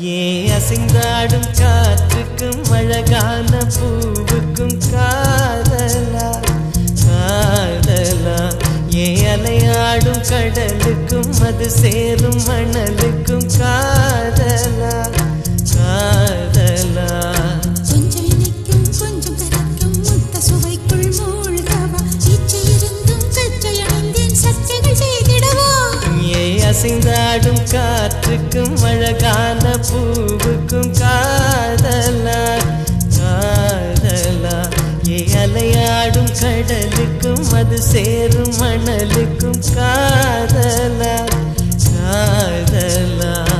ஏ அசைந்தாடும் காற்றுக்கும் அழகான பூவுக்கும் காதலா காதலா. ஏ அலையாடும் கடலுக்கும் அது சேரும் மணலுக்கும் காதலா. அசைந்தாடும் காற்றுக்கும் அழகான பூவுக்கும் காதலா காதலா. ஏ அலையாடும் கடலுக்கும் அது சேரும் மணலுக்கும் காதலா காதலா.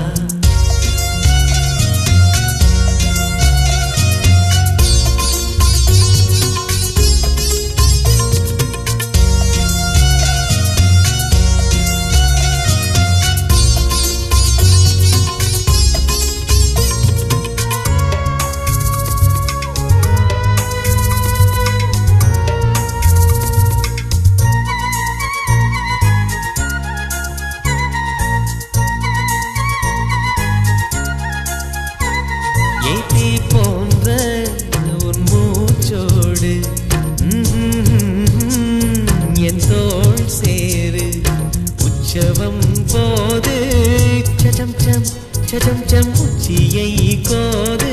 உற்சவம் போது சடம் சம் சடம் சம் உச்சியை கோது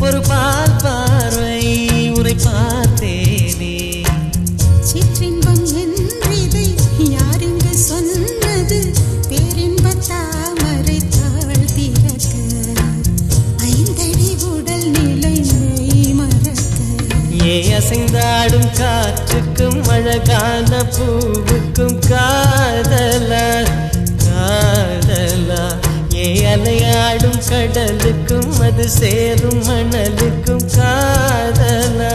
ஒரு பால் பார்வை உரை பார்த்தேனே. சிற்றின்பம் என்றிதை யாருங்க சொன்னது? பேரின்ப தாமரை தாழ் திறக்க. ஐந்தடி உடல் நிலை மெய் மறக்க. ஏ அசைந்தாடும் காற்றுக்கும் அழகான பூவுக்கும் காதலா காதலா. ஏ அலையாடும் மண்ணுக்கும் அது சேரும் மணலுக்கும் காதலா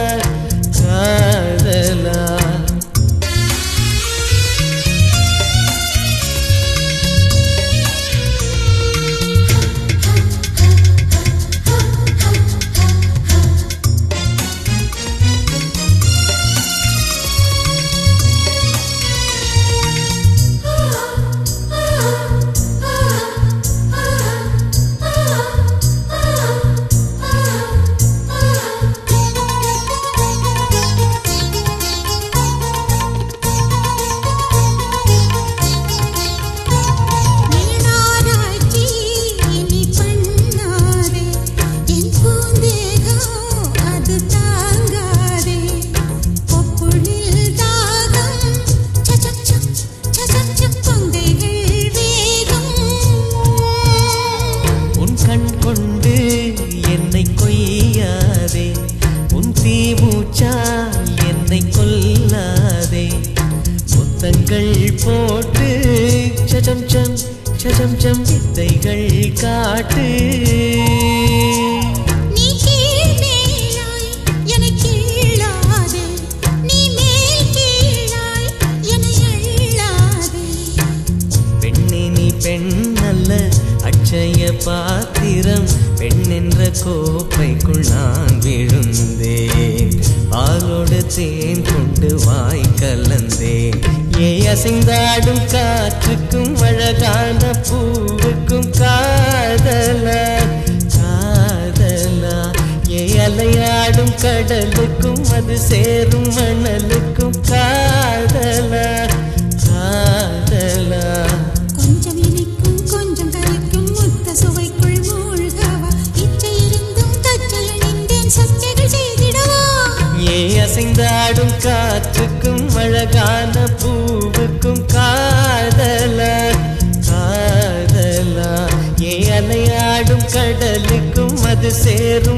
காதலா. முத்தங்கள் போட்டு சஜம் சம் சஜம் சம் வித்தைகள் காட்டு. அட்சய பாத்திரம். பெண் என்ற கோப்பைக்குள் நான் விழுந்தேன். பாலோடு தேன் கொண்டு வாய் கலந்தேன். அசைந்தாடும் காற்றுக்கும் அழகான பூவுக்கும் காதலா காதலா. ஏ அலையாடும் கடலுக்கும் அது சேரும் மணலுக்கும் காதலா காதலா. ஏ